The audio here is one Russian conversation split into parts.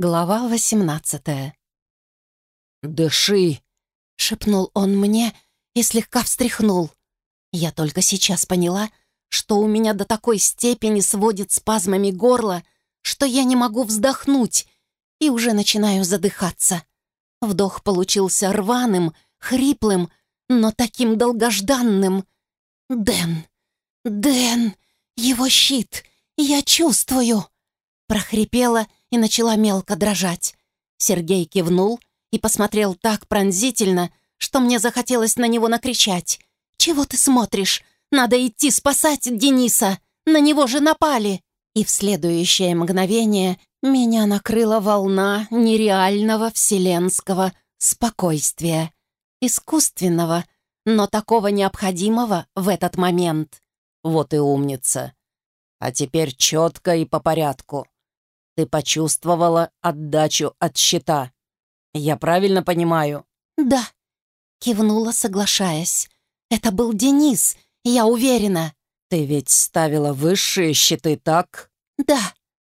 Глава восемнадцатая. «Дыши!» — шепнул он мне и слегка встряхнул. Я только сейчас поняла, что у меня до такой степени сводит спазмами горло, что я не могу вздохнуть и уже начинаю задыхаться. Вдох получился рваным, хриплым, но таким долгожданным. «Дэн! Дэн! Его щит! Я чувствую!» Прохрипела и начала мелко дрожать. Сергей кивнул и посмотрел так пронзительно, что мне захотелось на него накричать. «Чего ты смотришь? Надо идти спасать Дениса! На него же напали!» И в следующее мгновение меня накрыла волна нереального вселенского спокойствия. Искусственного, но такого необходимого в этот момент. Вот и умница. А теперь четко и по порядку. Ты почувствовала отдачу от щита. Я правильно понимаю? Да. Кивнула, соглашаясь. Это был Денис, я уверена. Ты ведь ставила высшие щиты, так? Да.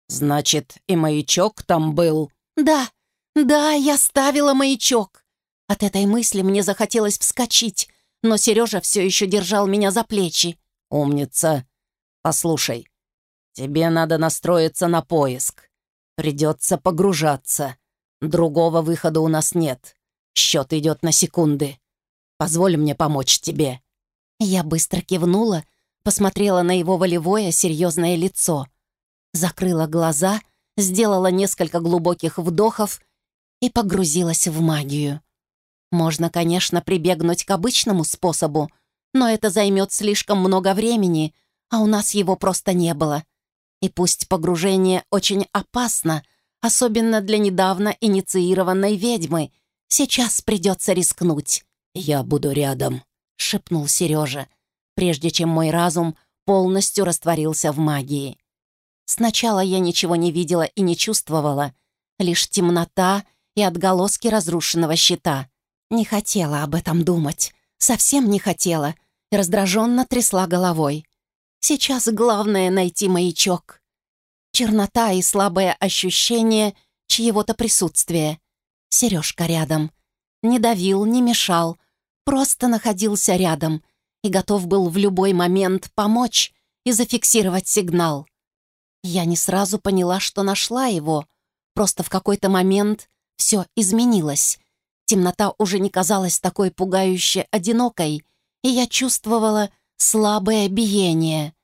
Значит, и маячок там был? Да. Да, я ставила маячок. От этой мысли мне захотелось вскочить, но Сережа все еще держал меня за плечи. «Умница! Послушай, тебе надо настроиться на поиск. Придется погружаться. Другого выхода у нас нет. Счет идет на секунды. Позволь мне помочь тебе». Я быстро кивнула, посмотрела на его волевое, серьезное лицо. Закрыла глаза, сделала несколько глубоких вдохов и погрузилась в магию. Можно, конечно, прибегнуть к обычному способу, но это займет слишком много времени, а у нас его просто не было. И пусть погружение очень опасно, особенно для недавно инициированной ведьмы, сейчас придется рискнуть. «Я буду рядом», — шепнул Сережа, прежде чем мой разум полностью растворился в магии. Сначала я ничего не видела и не чувствовала, лишь темнота и отголоски разрушенного щита. Не хотела об этом думать, совсем не хотела, раздраженно трясла головой. Сейчас главное — найти маячок. Чернота и слабое ощущение чьего-то присутствия. Сережка рядом. Не давил, не мешал. Просто находился рядом и готов был в любой момент помочь и зафиксировать сигнал. Я не сразу поняла, что нашла его. Просто в какой-то момент все изменилось. Темнота уже не казалась такой пугающе одинокой, и я чувствовала, слабое биение.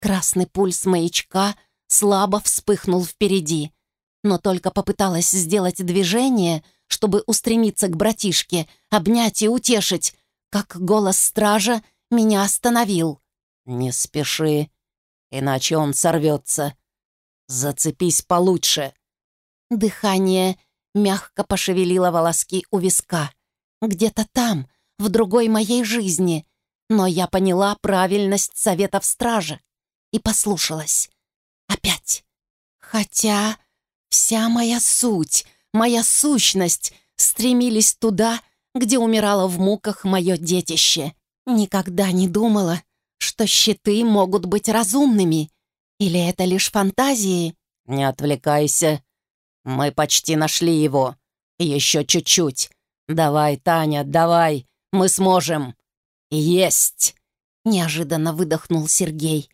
Красный пульс маячка слабо вспыхнул впереди, но только попыталась сделать движение, чтобы устремиться к братишке, обнять и утешить, как голос стража меня остановил. «Не спеши, иначе он сорвется. Зацепись получше». Дыхание мягко пошевелило волоски у виска. Где-то там, в другой моей жизни, но я поняла правильность советов стража и послушалась. Опять. Хотя вся моя суть, моя сущность стремились туда, где умирало в муках мое детище. Никогда не думала, что щиты могут быть разумными. Или это лишь фантазии? «Не отвлекайся. Мы почти нашли его. Еще чуть-чуть. Давай, Таня, давай. Мы сможем». «Есть!» — неожиданно выдохнул Сергей.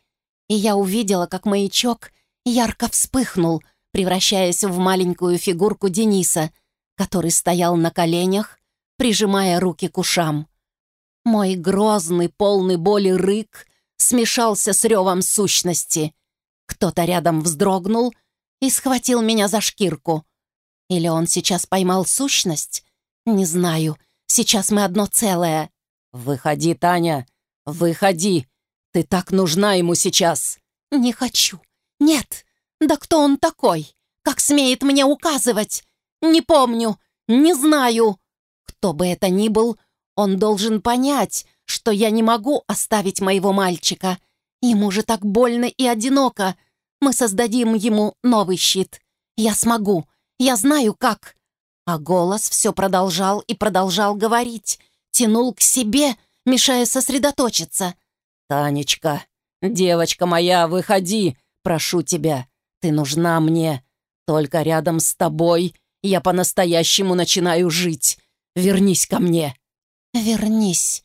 И я увидела, как маячок ярко вспыхнул, превращаясь в маленькую фигурку Дениса, который стоял на коленях, прижимая руки к ушам. Мой грозный, полный боли рык смешался с ревом сущности. Кто-то рядом вздрогнул и схватил меня за шкирку. Или он сейчас поймал сущность? Не знаю. Сейчас мы одно целое. «Выходи, Таня, выходи! Ты так нужна ему сейчас!» «Не хочу! Нет! Да кто он такой? Как смеет мне указывать? Не помню, не знаю!» Кто бы это ни был, он должен понять, что я не могу оставить моего мальчика. Ему же так больно и одиноко. Мы создадим ему новый щит. Я смогу. Я знаю, как. А голос все продолжал и продолжал говорить тянул к себе, мешая сосредоточиться. «Танечка, девочка моя, выходи, прошу тебя. Ты нужна мне. Только рядом с тобой я по-настоящему начинаю жить. Вернись ко мне». «Вернись.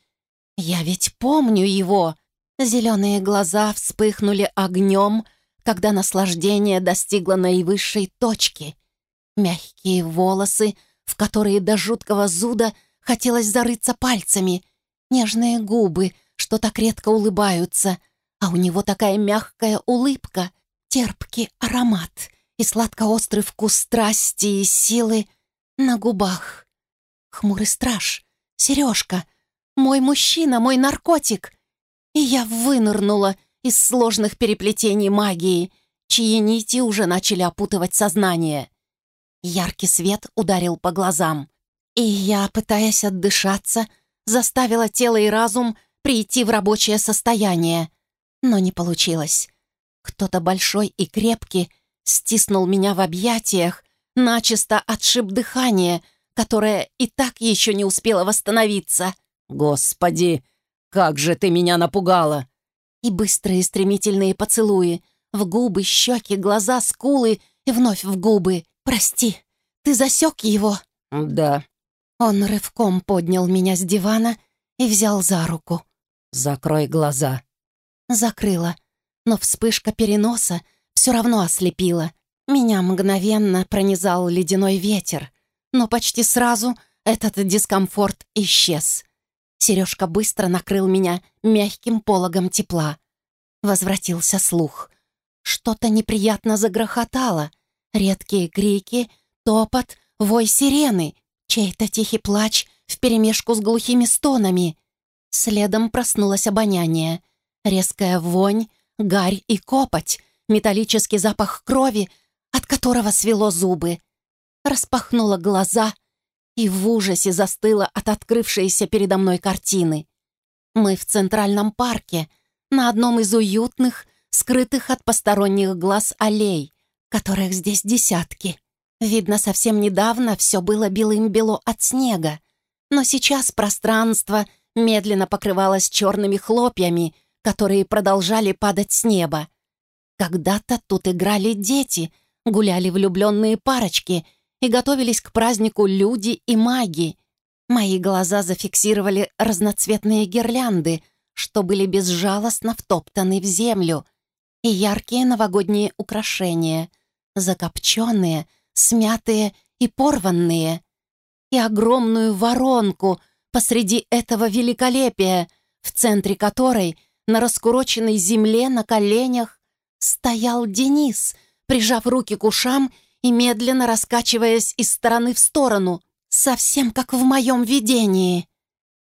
Я ведь помню его». Зеленые глаза вспыхнули огнем, когда наслаждение достигло наивысшей точки. Мягкие волосы, в которые до жуткого зуда хотелось зарыться пальцами, нежные губы, что так редко улыбаются, а у него такая мягкая улыбка, терпкий аромат и сладко-острый вкус страсти и силы на губах. Хмурый страж, сережка, мой мужчина, мой наркотик. И я вынырнула из сложных переплетений магии, чьи нити уже начали опутывать сознание. Яркий свет ударил по глазам, и я, пытаясь отдышаться, заставила тело и разум прийти в рабочее состояние. Но не получилось. Кто-то большой и крепкий стиснул меня в объятиях, начисто отшиб дыхание, которое и так еще не успело восстановиться. «Господи, как же ты меня напугала!» И быстрые стремительные поцелуи. В губы, щеки, глаза, скулы и вновь в губы. «Прости, ты засек его?» «Да». Он рывком поднял меня с дивана и взял за руку. «Закрой глаза». Закрыла, но вспышка переноса все равно ослепила. Меня мгновенно пронизал ледяной ветер, но почти сразу этот дискомфорт исчез. Сережка быстро накрыл меня мягким пологом тепла. Возвратился слух. Что-то неприятно загрохотало. Редкие крики, топот, вой сирены, чей-то тихий плач вперемешку с глухими стонами. Следом проснулось обоняние. Резкая вонь, гарь и копоть, металлический запах крови, от которого свело зубы. Распахнула глаза и в ужасе застыла от открывшейся передо мной картины. Мы в Центральном парке, на одном из уютных, скрытых от посторонних глаз аллей, которых здесь десятки. Видно, совсем недавно все было белым-бело от снега, но сейчас пространство медленно покрывалось черными хлопьями, которые продолжали падать с неба. Когда-то тут играли дети, гуляли влюбленные парочки и готовились к празднику люди и маги. Мои глаза зафиксировали разноцветные гирлянды, что были безжалостно втоптаны в землю, и яркие новогодние украшения, закопченные, смятые и порванные, и огромную воронку посреди этого великолепия, в центре которой, на раскуроченной земле на коленях, стоял Денис, прижав руки к ушам и медленно раскачиваясь из стороны в сторону, совсем как в моем видении.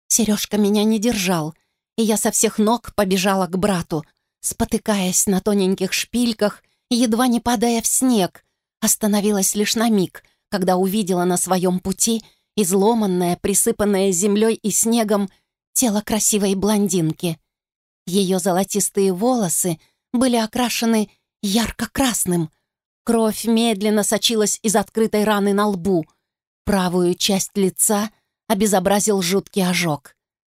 Сережка меня не держал, и я со всех ног побежала к брату, спотыкаясь на тоненьких шпильках, едва не падая в снег, остановилась лишь на миг, когда увидела на своем пути изломанное, присыпанное землей и снегом тело красивой блондинки. Ее золотистые волосы были окрашены ярко-красным. Кровь медленно сочилась из открытой раны на лбу. Правую часть лица обезобразил жуткий ожог.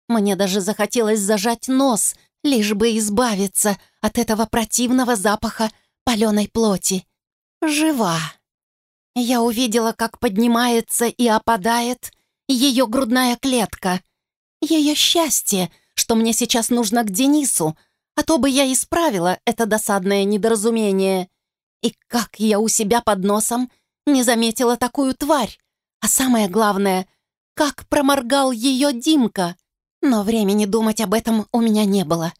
Мне даже захотелось зажать нос, лишь бы избавиться от этого противного запаха паленой плоти. Жива. Я увидела, как поднимается и опадает ее грудная клетка. Ее счастье, что мне сейчас нужно к Денису, а то бы я исправила это досадное недоразумение. И как я у себя под носом не заметила такую тварь. А самое главное, как проморгал ее Димка. Но времени думать об этом у меня не было.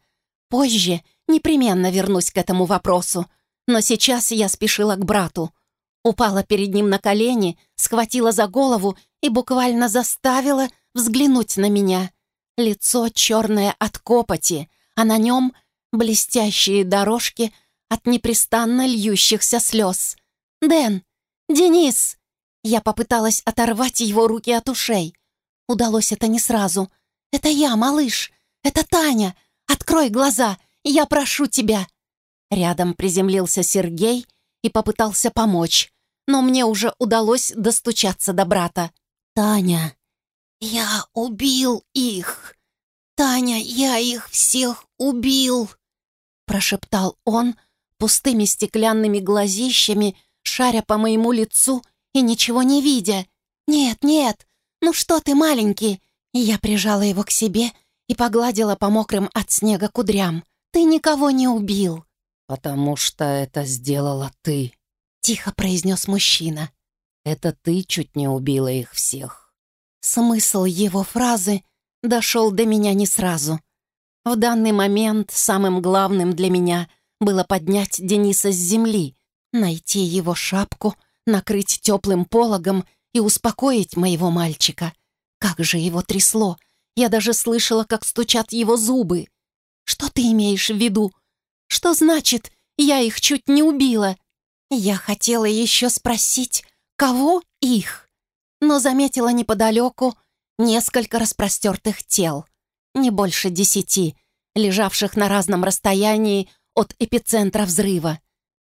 Позже непременно вернусь к этому вопросу. Но сейчас я спешила к брату. Упала перед ним на колени, схватила за голову и буквально заставила взглянуть на меня. Лицо черное от копоти, а на нем блестящие дорожки от непрестанно льющихся слез. «Дэн! Денис!» Я попыталась оторвать его руки от ушей. Удалось это не сразу. «Это я, малыш! Это Таня! Открой глаза! Я прошу тебя!» Рядом приземлился Сергей и попытался помочь, но мне уже удалось достучаться до брата. «Таня, я убил их! Таня, я их всех убил!» прошептал он, пустыми стеклянными глазищами, шаря по моему лицу и ничего не видя. «Нет, нет, ну что ты, маленький?» Я прижала его к себе и погладила по мокрым от снега кудрям. «Ты никого не убил!» «Потому что это сделала ты», — тихо произнес мужчина. «Это ты чуть не убила их всех». Смысл его фразы дошел до меня не сразу. В данный момент самым главным для меня было поднять Дениса с земли, найти его шапку, накрыть теплым пологом и успокоить моего мальчика. Как же его трясло! Я даже слышала, как стучат его зубы. «Что ты имеешь в виду? Что значит, я их чуть не убила?» Я хотела еще спросить, кого их? Но заметила неподалеку несколько распростертых тел, не больше десяти, лежавших на разном расстоянии от эпицентра взрыва.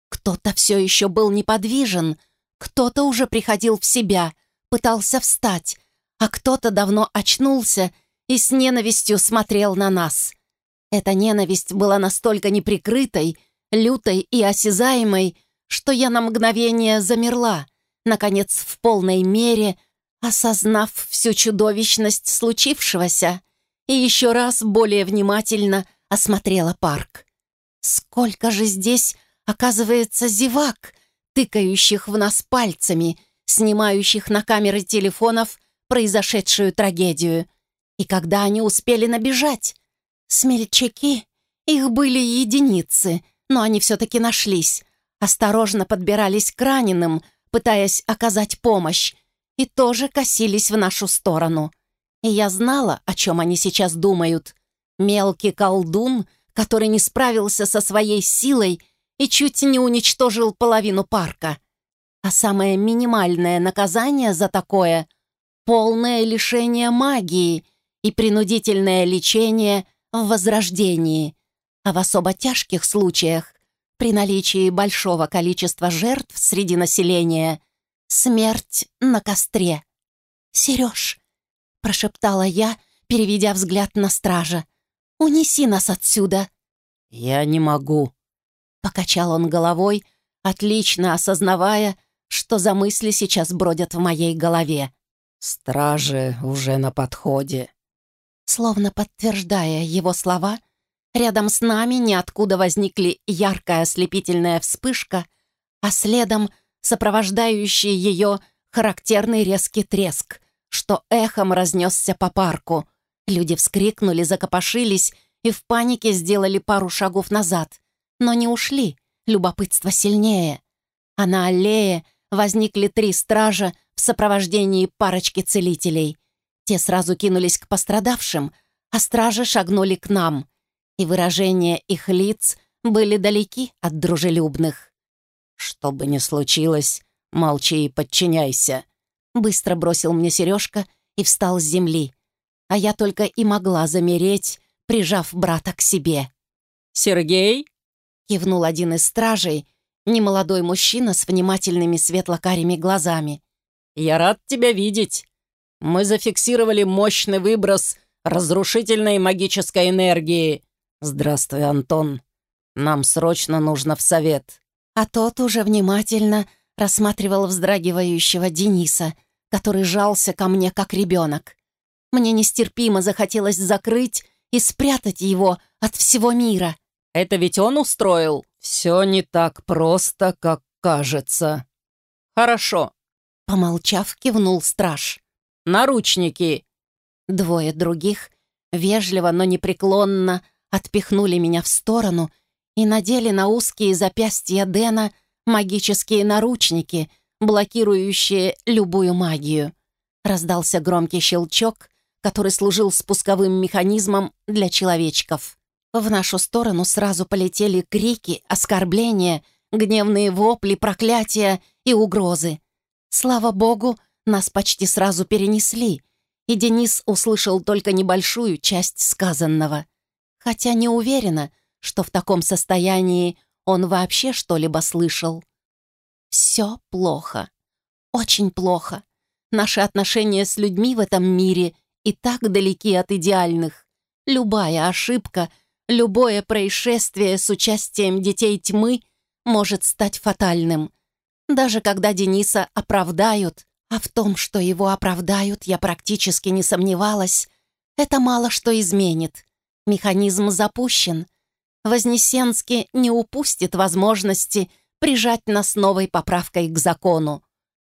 Кто-то все еще был неподвижен, кто-то уже приходил в себя, пытался встать, а кто-то давно очнулся и с ненавистью смотрел на нас. Эта ненависть была настолько неприкрытой, лютой и осязаемой, что я на мгновение замерла, наконец, в полной мере осознав всю чудовищность случившегося, и еще раз более внимательно осмотрела парк. Сколько же здесь, оказывается, зевак, тыкающих в нас пальцами, снимающих на камеры телефонов произошедшую трагедию. И когда они успели набежать? Смельчаки, их были единицы, но они все-таки нашлись. Осторожно подбирались к раненым, пытаясь оказать помощь, и тоже косились в нашу сторону. И я знала, о чем они сейчас думают. Мелкий колдун, который не справился со своей силой и чуть не уничтожил половину парка. А самое минимальное наказание за такое — полное лишение магии и принудительное лечение в возрождении, а в особо тяжких случаях, при наличии большого количества жертв среди населения, смерть на костре. «Сереж», — прошептала я, переведя взгляд на стража, — «унеси нас отсюда». «Я не могу», — покачал он головой, отлично осознавая, что за мысли сейчас бродят в моей голове. «Стражи уже на подходе». Словно подтверждая его слова, рядом с нами ниоткуда возникли яркая ослепительная вспышка, а следом сопровождающий ее характерный резкий треск, что эхом разнесся по парку. Люди вскрикнули, закопошились и в панике сделали пару шагов назад, но не ушли, любопытство сильнее. А на аллее возникли три стража в сопровождении парочки целителей. Те сразу кинулись к пострадавшим, а стражи шагнули к нам, и выражения их лиц были далеки от дружелюбных. «Что бы ни случилось, молчи и подчиняйся», быстро бросил мне Сережка и встал с земли, а я только и могла замереть, прижав брата к себе. «Сергей?» — кивнул один из стражей, немолодой мужчина с внимательными светло-карими глазами. «Я рад тебя видеть. Мы зафиксировали мощный выброс разрушительной магической энергии. Здравствуй, Антон. Нам срочно нужно в совет». А тот уже внимательно рассматривал вздрагивающего Дениса, который жался ко мне как ребенок. Мне нестерпимо захотелось закрыть и спрятать его от всего мира. «Это ведь он устроил?» «Все не так просто, как кажется». «Хорошо», — помолчав, кивнул страж. «Наручники!» Двое других вежливо, но непреклонно отпихнули меня в сторону и надели на узкие запястья Дэна магические наручники, блокирующие любую магию. Раздался громкий щелчок, который служил спусковым механизмом для человечков. В нашу сторону сразу полетели крики, оскорбления, гневные вопли, проклятия и угрозы. Слава богу, нас почти сразу перенесли, и Денис услышал только небольшую часть сказанного. Хотя не уверена, что в таком состоянии он вообще что-либо слышал. Все плохо. Очень плохо. Наши отношения с людьми в этом мире и так далеки от идеальных. Любая ошибка — Любое происшествие с участием детей тьмы может стать фатальным. Даже когда Дениса оправдают, а в том, что его оправдают, я практически не сомневалась, это мало что изменит. Механизм запущен. Вознесенский не упустит возможности прижать нас новой поправкой к закону.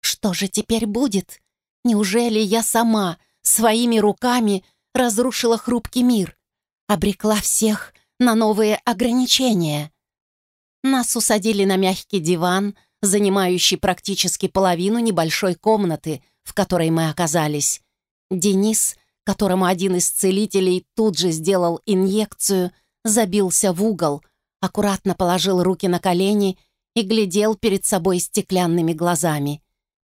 Что же теперь будет? Неужели я сама своими руками разрушила хрупкий мир, обрекла всех на новые ограничения? Нас усадили на мягкий диван, занимающий практически половину небольшой комнаты, в которой мы оказались. Денис, которому один из целителей тут же сделал инъекцию, забился в угол, аккуратно положил руки на колени и глядел перед собой стеклянными глазами.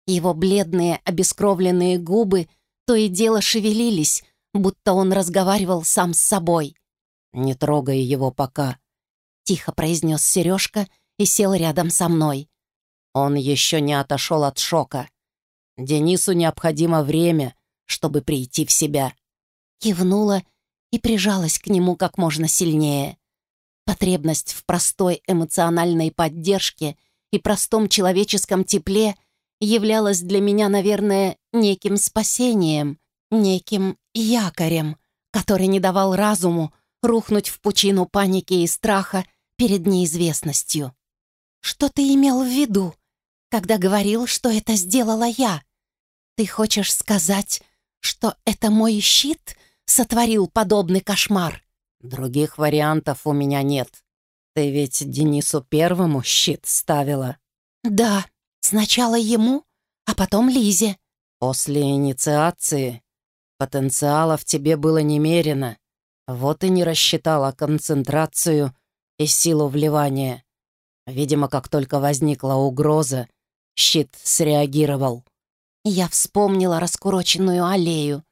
Его бледные, обескровленные губы то и дело шевелились, будто он разговаривал сам с собой. «Не трогай его пока», — тихо произнес Сережка и сел рядом со мной. Он еще не отошел от шока. Денису необходимо время, чтобы прийти в себя. Кивнула и прижалась к нему как можно сильнее. Потребность в простой эмоциональной поддержке и простом человеческом тепле — являлась для меня, наверное, неким спасением, неким якорем, который не давал разуму рухнуть в пучину паники и страха перед неизвестностью. «Что ты имел в виду, когда говорил, что это сделала я? Ты хочешь сказать, что это мой щит сотворил подобный кошмар?» «Других вариантов у меня нет. Ты ведь Денису первому щит ставила». «Да», Сначала ему, а потом Лизе. После инициации потенциала в тебе было немерено. Вот и не рассчитала концентрацию и силу вливания. Видимо, как только возникла угроза, щит среагировал. Я вспомнила раскуроченную аллею.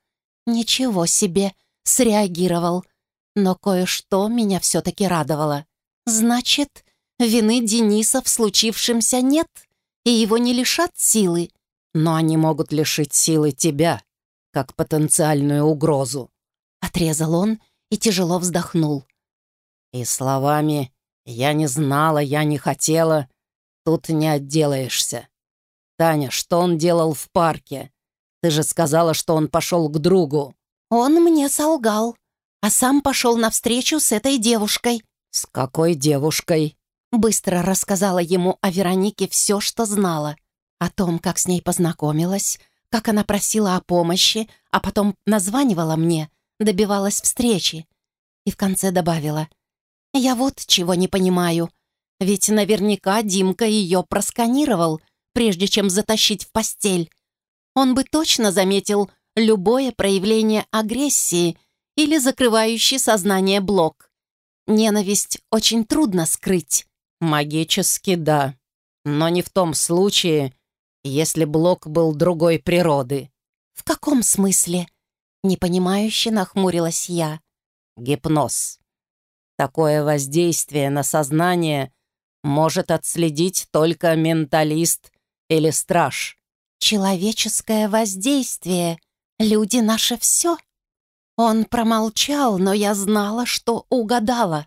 Ничего себе, среагировал. Но кое-что меня все-таки радовало. Значит, вины Дениса в случившемся нет? и его не лишат силы. Но они могут лишить силы тебя, как потенциальную угрозу. Отрезал он и тяжело вздохнул. И словами «я не знала, я не хотела» тут не отделаешься. Таня, что он делал в парке? Ты же сказала, что он пошел к другу. Он мне солгал, а сам пошел навстречу с этой девушкой. С какой девушкой? Быстро рассказала ему о Веронике все, что знала. О том, как с ней познакомилась, как она просила о помощи, а потом названивала мне, добивалась встречи. И в конце добавила. «Я вот чего не понимаю. Ведь наверняка Димка ее просканировал, прежде чем затащить в постель. Он бы точно заметил любое проявление агрессии или закрывающий сознание блок. Ненависть очень трудно скрыть. Магически да, но не в том случае, если блок был другой природы. В каком смысле? Непонимающе нахмурилась я. Гипноз. Такое воздействие на сознание может отследить только менталист или страж. Человеческое воздействие. Люди наше все. Он промолчал, но я знала, что угадала.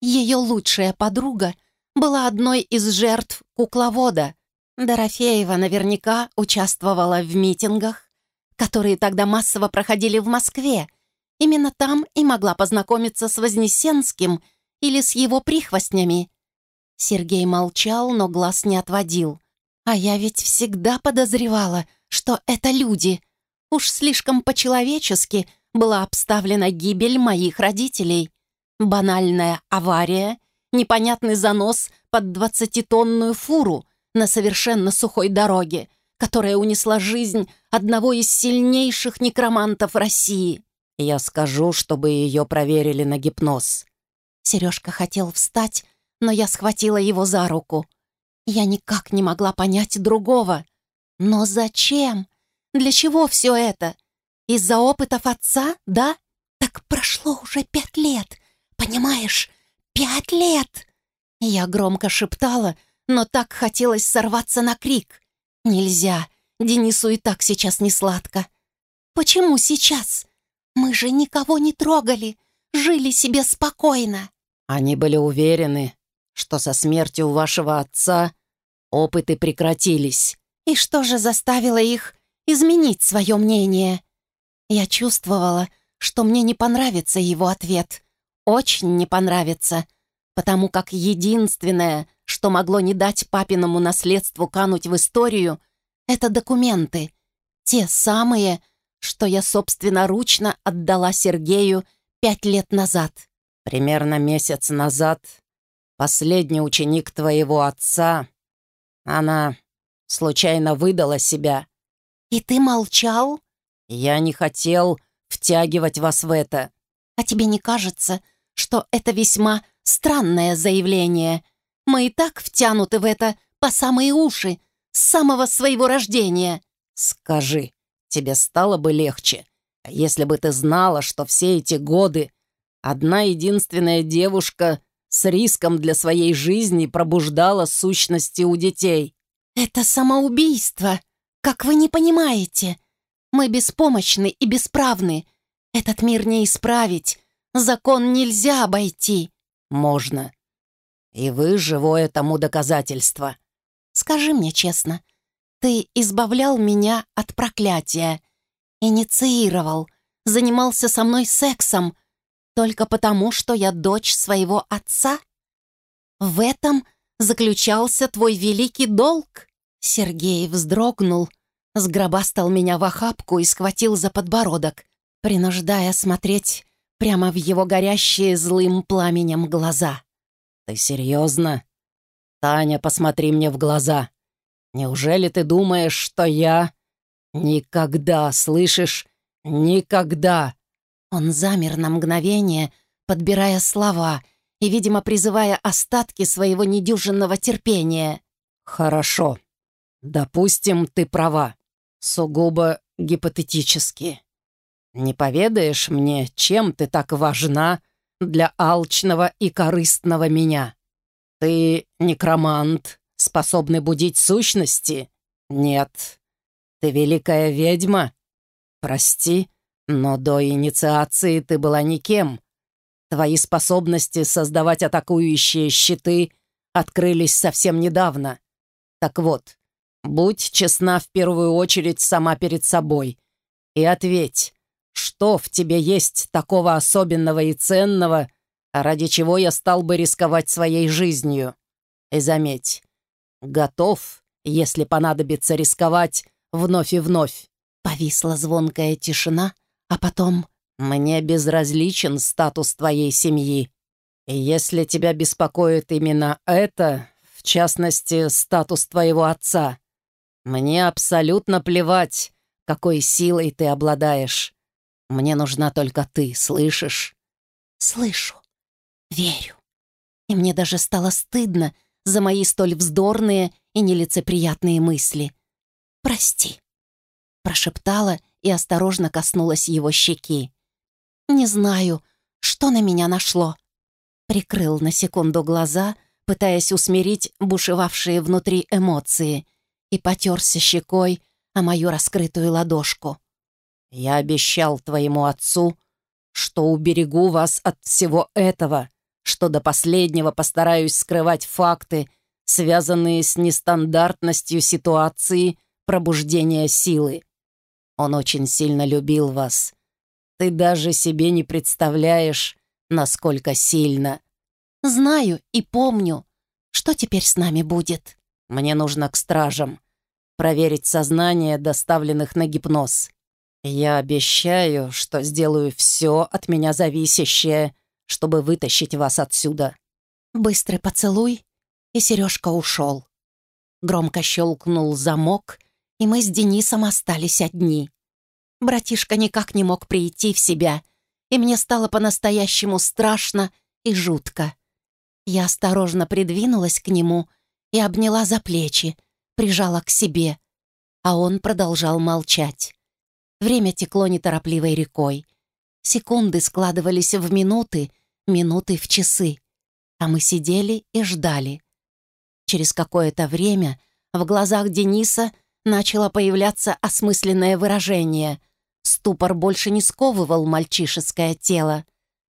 Ее лучшая подруга была одной из жертв кукловода. Дорофеева наверняка участвовала в митингах, которые тогда массово проходили в Москве. Именно там и могла познакомиться с Вознесенским или с его прихвостнями. Сергей молчал, но глаз не отводил. А я ведь всегда подозревала, что это люди. Уж слишком по-человечески была обставлена гибель моих родителей. Банальная авария непонятный занос под двадцатитонную фуру на совершенно сухой дороге, которая унесла жизнь одного из сильнейших некромантов России. Я скажу, чтобы ее проверили на гипноз. Сережка хотел встать, но я схватила его за руку. Я никак не могла понять другого. Но зачем? Для чего все это? Из-за опытов отца, да? Так прошло уже пять лет, понимаешь? «Пять лет!» Я громко шептала, но так хотелось сорваться на крик. «Нельзя, Денису и так сейчас не сладко». «Почему сейчас? Мы же никого не трогали, жили себе спокойно». Они были уверены, что со смертью вашего отца Опыты прекратились. И что же заставило их изменить свое мнение? Я чувствовала, что мне не понравится его ответ. Очень не понравится, потому как единственное, что могло не дать папиному наследству кануть в историю, это документы. Те самые, что я собственноручно отдала Сергею пять лет назад. Примерно месяц назад последний ученик твоего отца, она случайно выдала себя. И ты молчал? Я не хотел втягивать вас в это. А тебе не кажется, что это весьма странное заявление? Мы и так втянуты в это по самые уши, с самого своего рождения. Скажи, тебе стало бы легче, если бы ты знала, что все эти годы одна единственная девушка с риском для своей жизни пробуждала сущности у детей? Это самоубийство, как вы не понимаете. Мы беспомощны и бесправны. Этот мир не исправить. Закон нельзя обойти. Можно. И вы живое тому доказательство. Скажи мне честно, ты избавлял меня от проклятия, инициировал, занимался со мной сексом только потому, что я дочь своего отца? В этом заключался твой великий долг?» Сергей вздрогнул, сгробастал меня в охапку и схватил за подбородок, принуждая смотреть прямо в его горящие злым пламенем глаза. «Ты серьезно? Таня, посмотри мне в глаза. Неужели ты думаешь, что я... Никогда, слышишь? Никогда!» Он замер на мгновение, подбирая слова и, видимо, призывая остатки своего недюжинного терпения. «Хорошо. Допустим, ты права. Сугубо гипотетически. Не поведаешь мне, чем ты так важна для алчного и корыстного меня? Ты некромант, способный будить сущности? Нет. Ты великая ведьма? Прости, но до инициации ты была никем. Твои способности создавать атакующие щиты открылись совсем недавно. Так вот, будь честна в первую очередь сама перед собой и ответь, что в тебе есть такого особенного и ценного, ради чего я стал бы рисковать своей жизнью? И заметь, готов, если понадобится рисковать вновь и вновь. Повисла звонкая тишина, а потом мне безразличен статус твоей семьи. Если тебя беспокоит именно это, в частности, статус твоего отца, мне абсолютно плевать, какой силой ты обладаешь. Мне нужна только ты, слышишь? Слышу. Верю. И мне даже стало стыдно за мои столь вздорные и нелицеприятные мысли. «Прости», — прошептала и осторожно коснулась его щеки. Не знаю, что на меня нашло. Прикрыл на секунду глаза, пытаясь усмирить бушевавшие внутри эмоции, и потерся щекой о мою раскрытую ладошку. «Я обещал твоему отцу, что уберегу вас от всего этого, что до последнего постараюсь скрывать факты, связанные с нестандартностью ситуации пробуждения силы. Он очень сильно любил вас, ты даже себе не представляешь, насколько сильно. Знаю и помню. Что теперь с нами будет? Мне нужно к стражам. Проверить сознание доставленных на гипноз. Я обещаю, что сделаю все от меня зависящее, чтобы вытащить вас отсюда. Быстрый поцелуй, и Сережка ушел. Громко щелкнул замок, и мы с Денисом остались одни. Братишка никак не мог прийти в себя, и мне стало по-настоящему страшно и жутко. Я осторожно придвинулась к нему и обняла за плечи, прижала к себе, а он продолжал молчать. Время текло неторопливой рекой. Секунды складывались в минуты, минуты в часы, а мы сидели и ждали. Через какое-то время в глазах Дениса начало появляться осмысленное выражение — Ступор больше не сковывал мальчишеское тело,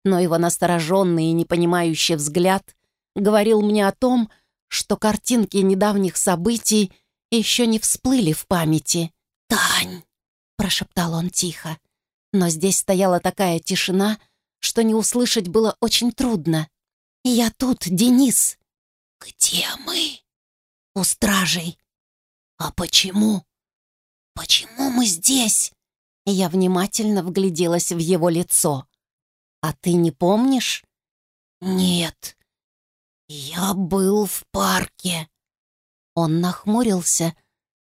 но его настороженный и непонимающий взгляд говорил мне о том, что картинки недавних событий еще не всплыли в памяти. «Тань!» — прошептал он тихо. Но здесь стояла такая тишина, что не услышать было очень трудно. «Я тут, Денис!» «Где мы?» «У стражей». «А почему?» «Почему мы здесь?» Я внимательно вгляделась в его лицо. «А ты не помнишь?» «Нет, я был в парке». Он нахмурился,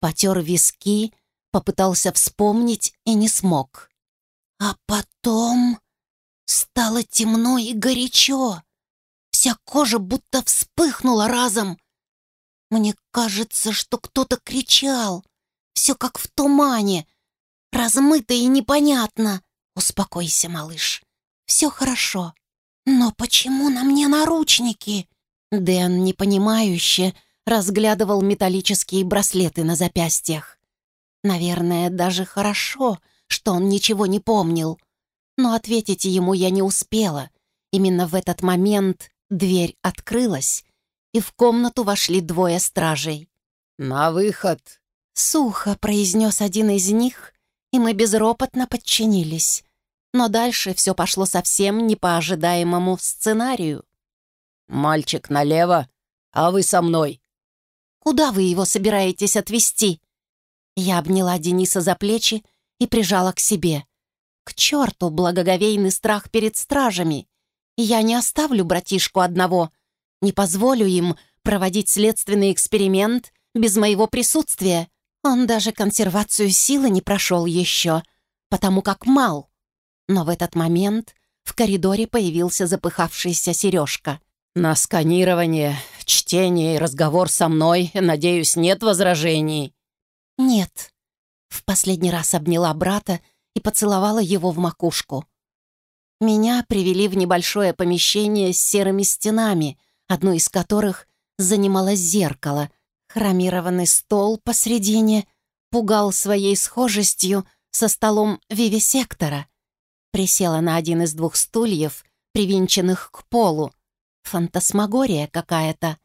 потер виски, попытался вспомнить и не смог. А потом стало темно и горячо. Вся кожа будто вспыхнула разом. Мне кажется, что кто-то кричал. Все как в тумане. Размыто и непонятно. Успокойся, малыш. Все хорошо. Но почему на мне наручники? Дэн, непонимающе, разглядывал металлические браслеты на запястьях. Наверное, даже хорошо, что он ничего не помнил. Но ответить ему я не успела. Именно в этот момент дверь открылась, и в комнату вошли двое стражей. «На выход!» — сухо произнес один из них, и мы безропотно подчинились. Но дальше все пошло совсем не по ожидаемому сценарию. «Мальчик налево, а вы со мной». «Куда вы его собираетесь отвезти?» Я обняла Дениса за плечи и прижала к себе. К черту благоговейный страх перед стражами. Я не оставлю братишку одного. Не позволю им проводить следственный эксперимент без моего присутствия. Он даже консервацию силы не прошел еще, потому как мал. Но в этот момент в коридоре появился запыхавшийся Сережка. «На сканирование, чтение и разговор со мной, надеюсь, нет возражений?» «Нет». В последний раз обняла брата и поцеловала его в макушку. Меня привели в небольшое помещение с серыми стенами, одну из которых занимало зеркало. Хромированный стол посредине пугал своей схожестью со столом вивисектора. Присела на один из двух стульев, привинченных к полу, Фантасмагория какая-то.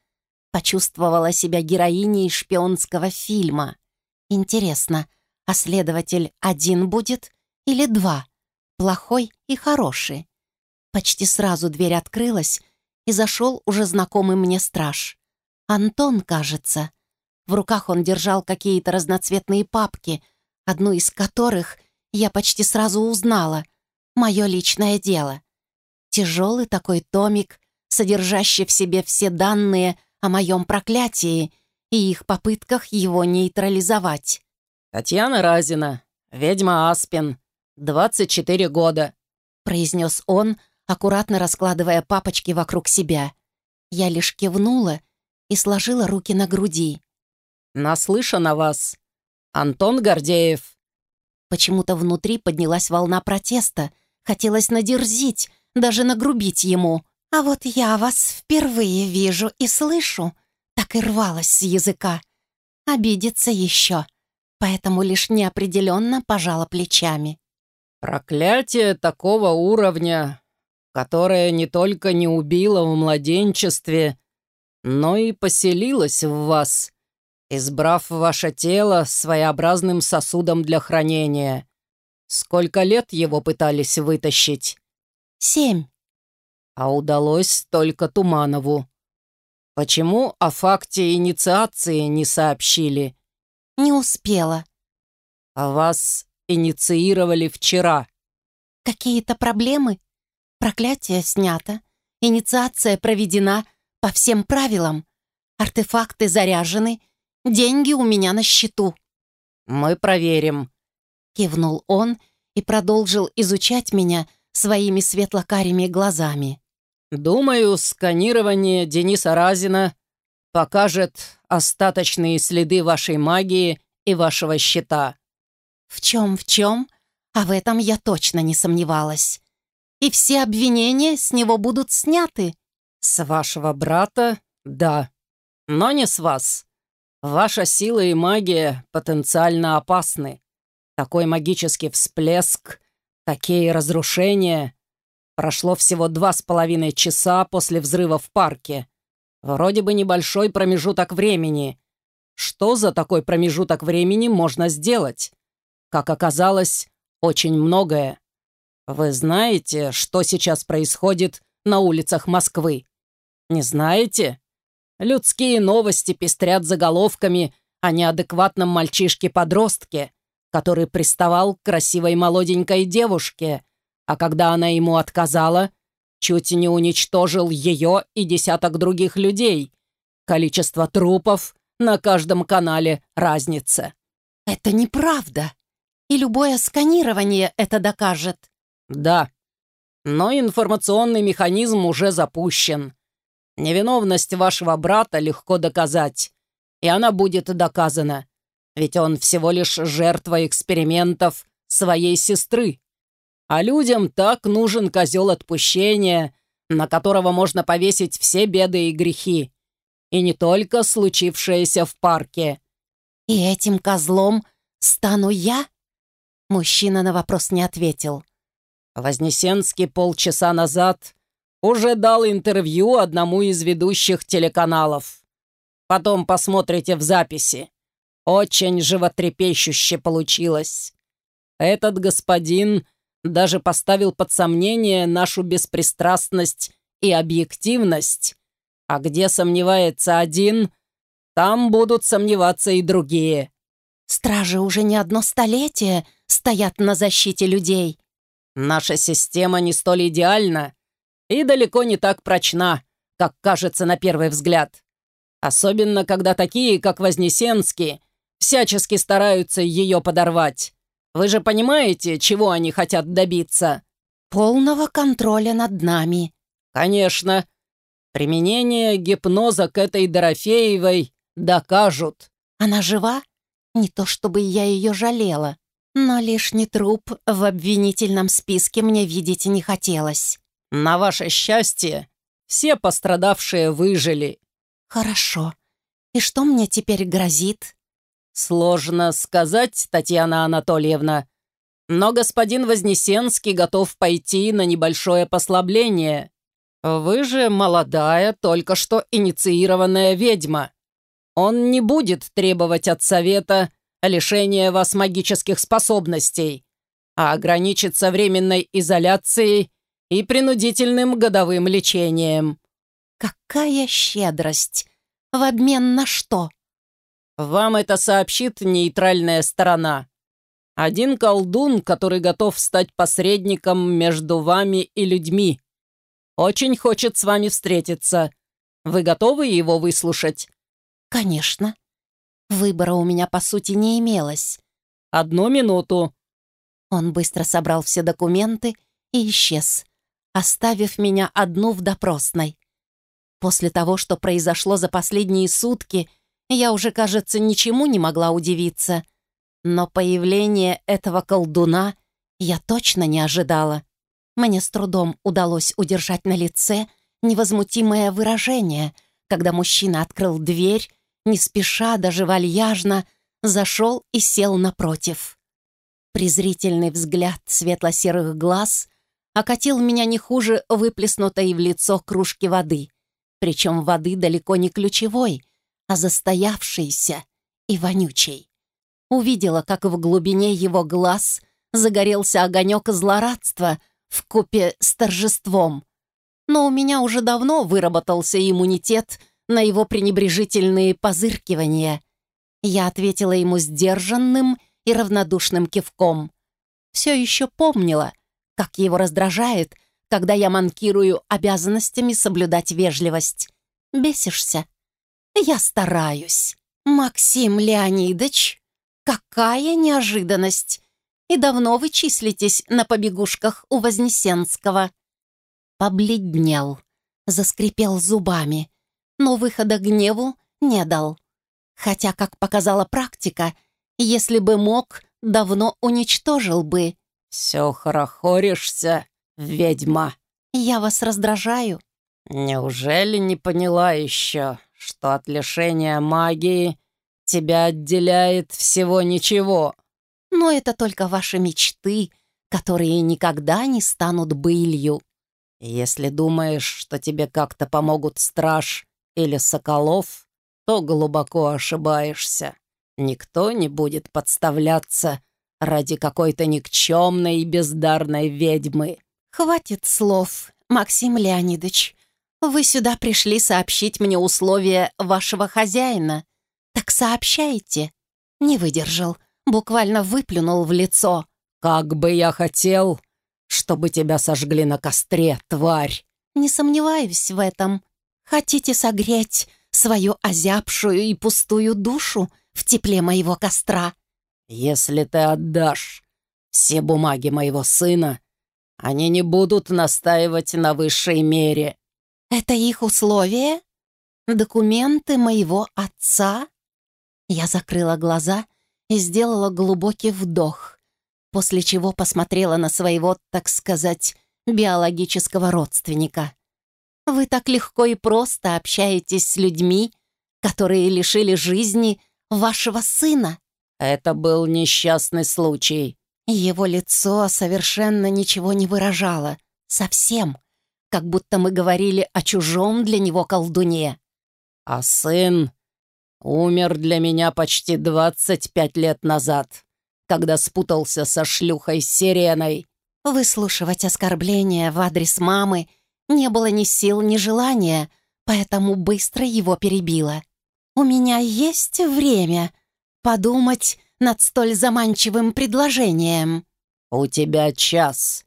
Почувствовала себя героиней шпионского фильма. Интересно, а следователь один будет или два? Плохой и хороший. Почти сразу дверь открылась, и зашел уже знакомый мне страж. Антон, кажется. В руках он держал какие-то разноцветные папки, одну из которых я почти сразу узнала. Мое личное дело. Тяжелый такой томик содержащий в себе все данные о моем проклятии и их попытках его нейтрализовать. «Татьяна Разина, ведьма Аспин, 24 года», произнес он, аккуратно раскладывая папочки вокруг себя. Я лишь кивнула и сложила руки на груди. «Наслышан о вас. Антон Гордеев». Почему-то внутри поднялась волна протеста. Хотелось надерзить, даже нагрубить ему. А вот я вас впервые вижу и слышу, так и рвалась с языка. Обидеться еще, поэтому лишь неопределенно пожала плечами. «Проклятие такого уровня, которое не только не убило в младенчестве, но и поселилось в вас, избрав ваше тело своеобразным сосудом для хранения. Сколько лет его пытались вытащить?» «Семь», а удалось только Туманову. Почему о факте инициации не сообщили? Не успела. А вас инициировали вчера. Какие-то проблемы? Проклятие снято. Инициация проведена по всем правилам. Артефакты заряжены. Деньги у меня на счету. Мы проверим. Кивнул он и продолжил изучать меня своими светлокарими глазами. Думаю, сканирование Дениса Разина покажет остаточные следы вашей магии и вашего щита. В чем, в чем? А в этом я точно не сомневалась. И все обвинения с него будут сняты. С вашего брата — да. Но не с вас. Ваша сила и магия потенциально опасны. Такой магический всплеск, такие разрушения Прошло всего два с половиной часа после взрыва в парке. Вроде бы небольшой промежуток времени. Что за такой промежуток времени можно сделать? Как оказалось, очень многое. Вы знаете, что сейчас происходит на улицах Москвы? Не знаете? Людские новости пестрят заголовками о неадекватном мальчишке-подростке, который приставал к красивой молоденькой девушке, а когда она ему отказала, чуть не уничтожил ее и десяток других людей. Количество трупов на каждом канале разница. «Это неправда. И любое сканирование это докажет». «Да. Но информационный механизм уже запущен. Невиновность вашего брата легко доказать, и она будет доказана, ведь он всего лишь жертва экспериментов своей сестры. А людям так нужен козел отпущения, на которого можно повесить все беды и грехи. И не только случившееся в парке. «И этим козлом стану я?» Мужчина на вопрос не ответил. Вознесенский полчаса назад уже дал интервью одному из ведущих телеканалов. Потом посмотрите в записи. Очень животрепещуще получилось. Этот господин даже поставил под сомнение нашу беспристрастность и объективность. А где сомневается один, там будут сомневаться и другие. Стражи уже не одно столетие стоят на защите людей. Наша система не столь идеальна и далеко не так прочна, как кажется на первый взгляд. Особенно, когда такие, как Вознесенский, всячески стараются ее подорвать. Вы же понимаете, чего они хотят добиться?» «Полного контроля над нами». «Конечно. Применение гипноза к этой Дорофеевой докажут». «Она жива? Не то чтобы я ее жалела, но лишний труп в обвинительном списке мне видеть не хотелось». «На ваше счастье, все пострадавшие выжили». «Хорошо. И что мне теперь грозит?» «Сложно сказать, Татьяна Анатольевна. Но господин Вознесенский готов пойти на небольшое послабление. Вы же молодая, только что инициированная ведьма. Он не будет требовать от совета лишения вас магических способностей, а ограничится временной изоляцией и принудительным годовым лечением». «Какая щедрость! В обмен на что?» Вам это сообщит нейтральная сторона. Один колдун, который готов стать посредником между вами и людьми. Очень хочет с вами встретиться. Вы готовы его выслушать? Конечно. Выбора у меня, по сути, не имелось. Одну минуту. Он быстро собрал все документы и исчез, оставив меня одну в допросной. После того, что произошло за последние сутки — я уже, кажется, ничему не могла удивиться. Но появление этого колдуна я точно не ожидала. Мне с трудом удалось удержать на лице невозмутимое выражение, когда мужчина открыл дверь, не спеша, даже вальяжно, зашел и сел напротив. Презрительный взгляд светло-серых глаз окатил меня не хуже выплеснутой в лицо кружки воды, причем воды далеко не ключевой — а застоявшейся и вонючей. Увидела, как в глубине его глаз загорелся огонек злорадства в купе с торжеством. Но у меня уже давно выработался иммунитет на его пренебрежительные позыркивания. Я ответила ему сдержанным и равнодушным кивком. Все еще помнила, как его раздражает, когда я манкирую обязанностями соблюдать вежливость. Бесишься? Я стараюсь. Максим Леонидович, какая неожиданность! И давно вы числитесь на побегушках у Вознесенского?» Побледнел, заскрипел зубами, но выхода гневу не дал. Хотя, как показала практика, если бы мог, давно уничтожил бы. «Все хорохоришься, ведьма!» «Я вас раздражаю?» «Неужели не поняла еще, что от лишения магии тебя отделяет всего ничего. Но это только ваши мечты, которые никогда не станут былью. Если думаешь, что тебе как-то помогут страж или Соколов, то глубоко ошибаешься. Никто не будет подставляться ради какой-то никчемной и бездарной ведьмы». «Хватит слов, Максим Леонидович. Вы сюда пришли сообщить мне условия вашего хозяина. Так сообщайте». Не выдержал, буквально выплюнул в лицо. «Как бы я хотел, чтобы тебя сожгли на костре, тварь!» «Не сомневаюсь в этом. Хотите согреть свою озябшую и пустую душу в тепле моего костра?» «Если ты отдашь все бумаги моего сына, они не будут настаивать на высшей мере». «Это их условие? Документы моего отца?» Я закрыла глаза и сделала глубокий вдох, после чего посмотрела на своего, так сказать, биологического родственника. «Вы так легко и просто общаетесь с людьми, которые лишили жизни вашего сына». «Это был несчастный случай». Его лицо совершенно ничего не выражало. Совсем. Как будто мы говорили о чужом для него колдуне. «А сын умер для меня почти 25 лет назад, когда спутался со шлюхой Сиреной». Выслушивать оскорбления в адрес мамы не было ни сил, ни желания, поэтому быстро его перебила. «У меня есть время подумать над столь заманчивым предложением». «У тебя час.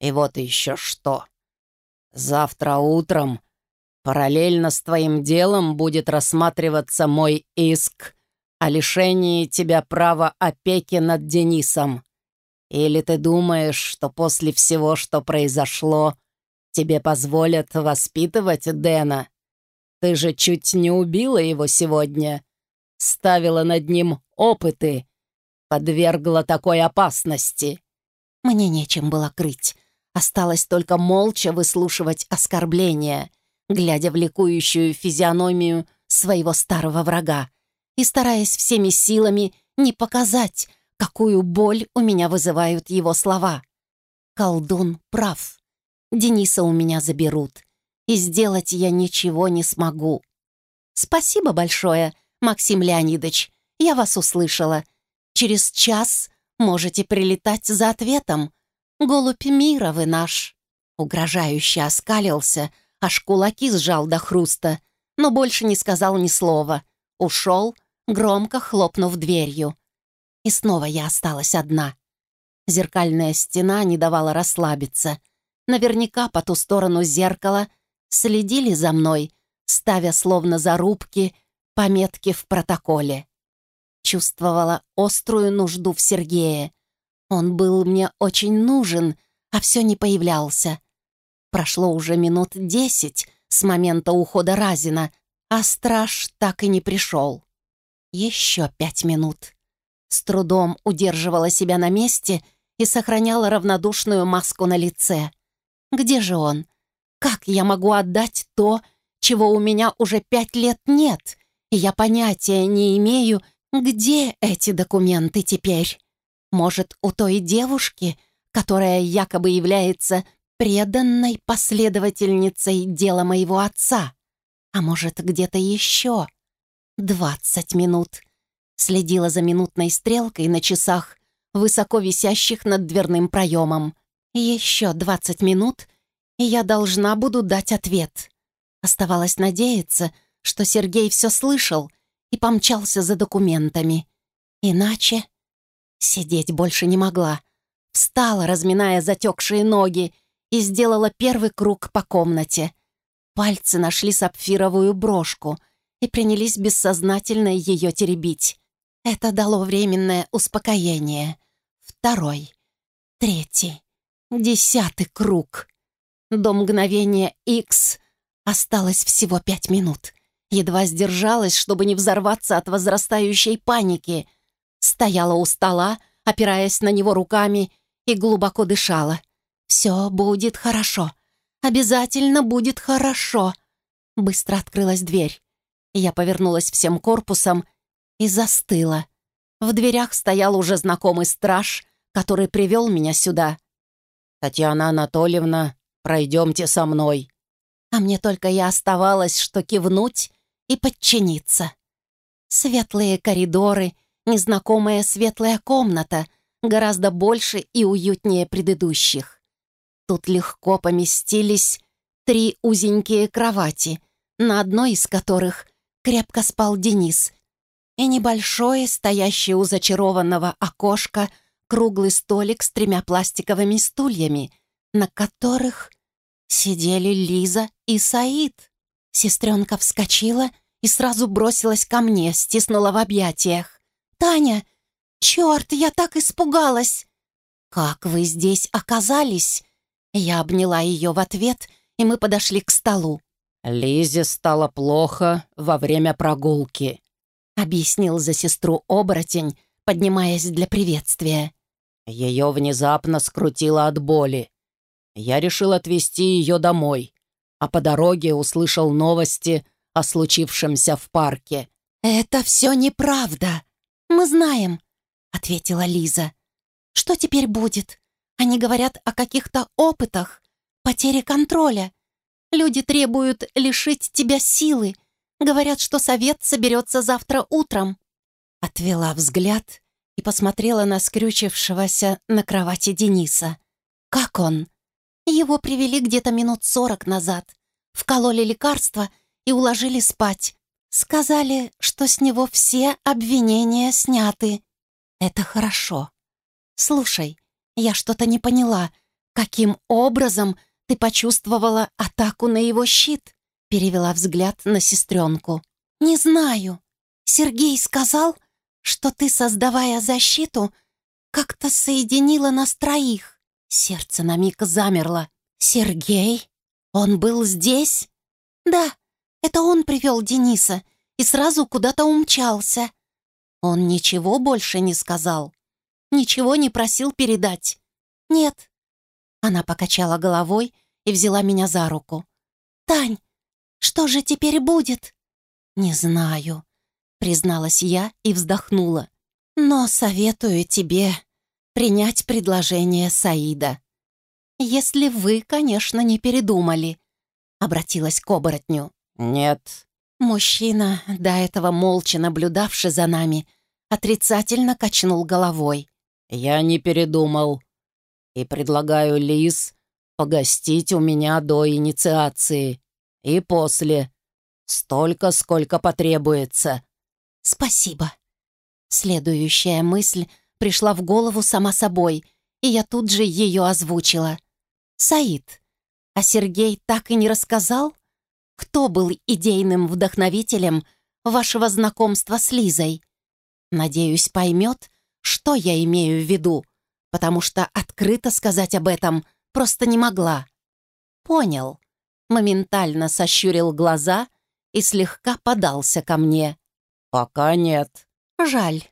И вот еще что. Завтра утром параллельно с твоим делом будет рассматриваться мой иск о лишении тебя права опеки над Денисом. Или ты думаешь, что после всего, что произошло, тебе позволят воспитывать Дэна? Ты же чуть не убила его сегодня. Ставила над ним опыты. Подвергла такой опасности. Мне нечем было крыть. Осталось только молча выслушивать оскорбления, глядя в ликующую физиономию своего старого врага и стараясь всеми силами не показать, какую боль у меня вызывают его слова. Колдун прав. Дениса у меня заберут, и сделать я ничего не смогу. Спасибо большое, Максим Леонидович, я вас услышала. Через час можете прилетать за ответом. Голубь мира вы наш. Угрожающе оскалился, аж кулаки сжал до хруста, но больше не сказал ни слова. Ушел, громко хлопнув дверью. И снова я осталась одна. Зеркальная стена не давала расслабиться. Наверняка по ту сторону зеркала следили за мной, ставя словно зарубки, пометки в протоколе. Чувствовала острую нужду в Сергее. Он был мне очень нужен, а все не появлялся. Прошло уже минут десять с момента ухода Разина, а страж так и не пришел. Еще пять минут. С трудом удерживала себя на месте и сохраняла равнодушную маску на лице. Где же он? Как я могу отдать то, чего у меня уже пять лет нет, и я понятия не имею, где эти документы теперь? Может, у той девушки, которая якобы является преданной последовательницей дела моего отца? А может, где-то еще? Двадцать минут. Следила за минутной стрелкой на часах, высоко висящих над дверным проемом. Еще двадцать минут, и я должна буду дать ответ. Оставалось надеяться, что Сергей все слышал и помчался за документами. Иначе сидеть больше не могла. Встала, разминая затекшие ноги, и сделала первый круг по комнате. Пальцы нашли сапфировую брошку — и принялись бессознательно ее теребить. Это дало временное успокоение. Второй, третий, десятый круг. До мгновения X осталось всего пять минут. Едва сдержалась, чтобы не взорваться от возрастающей паники. Стояла у стола, опираясь на него руками, и глубоко дышала. «Все будет хорошо. Обязательно будет хорошо». Быстро открылась дверь. Я повернулась всем корпусом и застыла. В дверях стоял уже знакомый страж, который привел меня сюда. «Татьяна Анатольевна, пройдемте со мной». А мне только и оставалось, что кивнуть и подчиниться. Светлые коридоры, незнакомая светлая комната, гораздо больше и уютнее предыдущих. Тут легко поместились три узенькие кровати, на одной из которых крепко спал Денис, и небольшое, стоящее у зачарованного окошка, круглый столик с тремя пластиковыми стульями, на которых сидели Лиза и Саид. Сестренка вскочила и сразу бросилась ко мне, стиснула в объятиях. «Таня! Черт, я так испугалась!» «Как вы здесь оказались?» Я обняла ее в ответ, и мы подошли к столу. «Лизе стало плохо во время прогулки», — объяснил за сестру оборотень, поднимаясь для приветствия. Ее внезапно скрутило от боли. Я решил отвезти ее домой, а по дороге услышал новости о случившемся в парке. «Это все неправда. Мы знаем», — ответила Лиза. «Что теперь будет? Они говорят о каких-то опытах, потере контроля. Люди требуют лишить тебя силы. Говорят, что совет соберется завтра утром». Отвела взгляд и посмотрела на скрючившегося на кровати Дениса. «Как он?» Его привели где-то минут сорок назад. Вкололи лекарства и уложили спать. Сказали, что с него все обвинения сняты. Это хорошо. Слушай, я что-то не поняла. Каким образом ты почувствовала атаку на его щит? Перевела взгляд на сестренку. Не знаю. Сергей сказал, что ты, создавая защиту, как-то соединила нас троих. Сердце на миг замерло. «Сергей? Он был здесь?» «Да, это он привел Дениса и сразу куда-то умчался». Он ничего больше не сказал. Ничего не просил передать. «Нет». Она покачала головой и взяла меня за руку. «Тань, что же теперь будет?» «Не знаю», — призналась я и вздохнула. «Но советую тебе принять предложение Саида. «Если вы, конечно, не передумали», — обратилась к оборотню. «Нет». Мужчина, до этого молча наблюдавший за нами, отрицательно качнул головой. «Я не передумал. И предлагаю Лиз погостить у меня до инициации. И после. Столько, сколько потребуется». «Спасибо». Следующая мысль пришла в голову сама собой, и я тут же ее озвучила. «Саид, а Сергей так и не рассказал, кто был идейным вдохновителем вашего знакомства с Лизой? Надеюсь, поймет, что я имею в виду, потому что открыто сказать об этом просто не могла». «Понял». Моментально сощурил глаза и слегка подался ко мне. «Пока нет». «Жаль.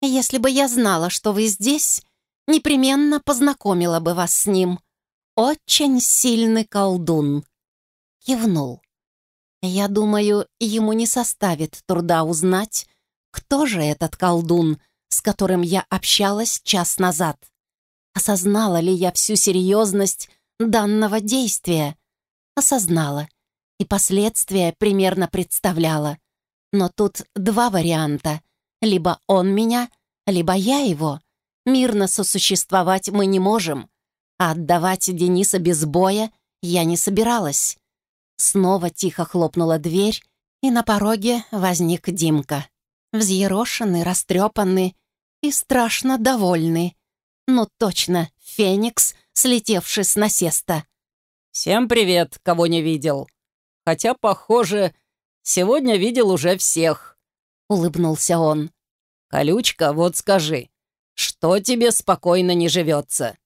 Если бы я знала, что вы здесь, непременно познакомила бы вас с ним. Очень сильный колдун». Кивнул. «Я думаю, ему не составит труда узнать, кто же этот колдун, с которым я общалась час назад. Осознала ли я всю серьезность данного действия? Осознала. И последствия примерно представляла. Но тут два варианта. Либо он меня, либо я его. Мирно сосуществовать мы не можем. А отдавать Дениса без боя я не собиралась. Снова тихо хлопнула дверь, и на пороге возник Димка. Взъерошенный, растрепанный и страшно довольный. Ну точно, Феникс, слетевший с насеста. «Всем привет, кого не видел. Хотя, похоже, сегодня видел уже всех». — улыбнулся он. «Колючка, вот скажи, что тебе спокойно не живется?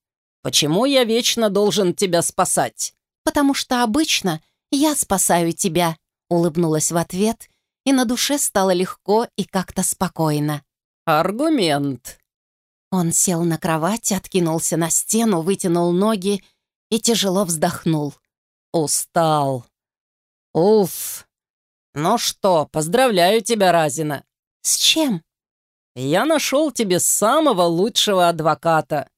Почему я вечно должен тебя спасать?» «Потому что обычно я спасаю тебя», — улыбнулась в ответ, и на душе стало легко и как-то спокойно. «Аргумент». Он сел на кровать, откинулся на стену, вытянул ноги и тяжело вздохнул. «Устал. Уф, «Ну что, поздравляю тебя, Разина!» «С чем?» «Я нашел тебе самого лучшего адвоката.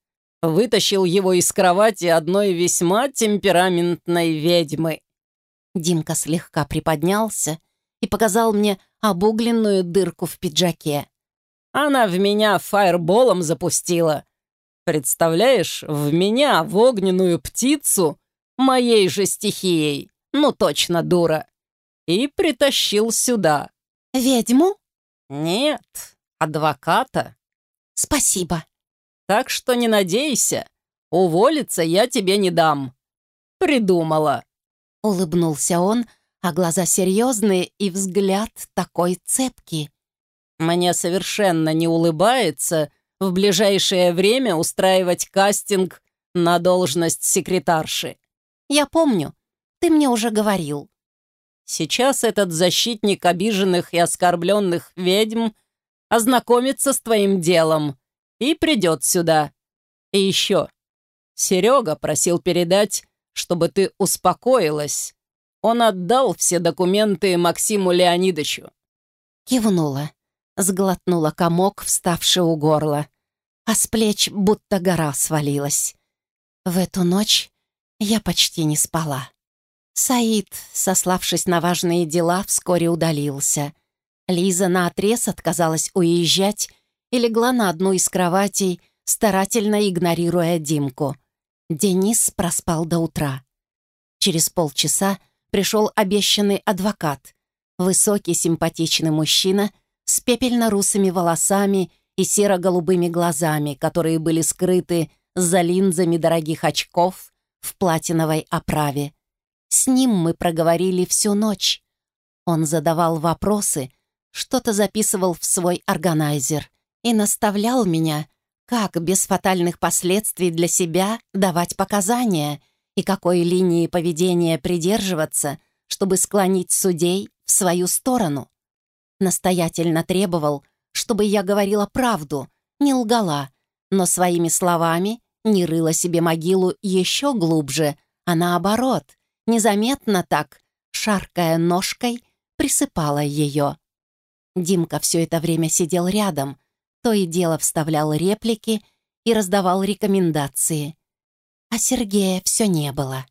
Вытащил его из кровати одной весьма темпераментной ведьмы». Димка слегка приподнялся и показал мне обугленную дырку в пиджаке. «Она в меня фаерболом запустила. Представляешь, в меня, в огненную птицу, моей же стихией, ну точно дура, и притащил сюда». «Ведьму?» «Нет, адвоката». «Спасибо». «Так что не надейся, уволиться я тебе не дам». «Придумала». Улыбнулся он, а глаза серьезные и взгляд такой цепкий. «Мне совершенно не улыбается в ближайшее время устраивать кастинг на должность секретарши». «Я помню, ты мне уже говорил». «Сейчас этот защитник обиженных и оскорбленных ведьм ознакомится с твоим делом и придет сюда. И еще, Серега просил передать, чтобы ты успокоилась. Он отдал все документы Максиму Леонидовичу». Кивнула, сглотнула комок, вставший у горла, а с плеч будто гора свалилась. В эту ночь я почти не спала. Саид, сославшись на важные дела, вскоре удалился. Лиза наотрез отказалась уезжать и легла на одну из кроватей, старательно игнорируя Димку. Денис проспал до утра. Через полчаса пришел обещанный адвокат. Высокий симпатичный мужчина с пепельно-русыми волосами и серо-голубыми глазами, которые были скрыты за линзами дорогих очков в платиновой оправе. С ним мы проговорили всю ночь. Он задавал вопросы, что-то записывал в свой органайзер и наставлял меня, как без фатальных последствий для себя давать показания и какой линии поведения придерживаться, чтобы склонить судей в свою сторону. Настоятельно требовал, чтобы я говорила правду, не лгала, но своими словами не рыла себе могилу еще глубже, а наоборот, незаметно так, шаркая ножкой, присыпала ее. Димка все это время сидел рядом, то и дело вставлял реплики и раздавал рекомендации. А Сергея все не было.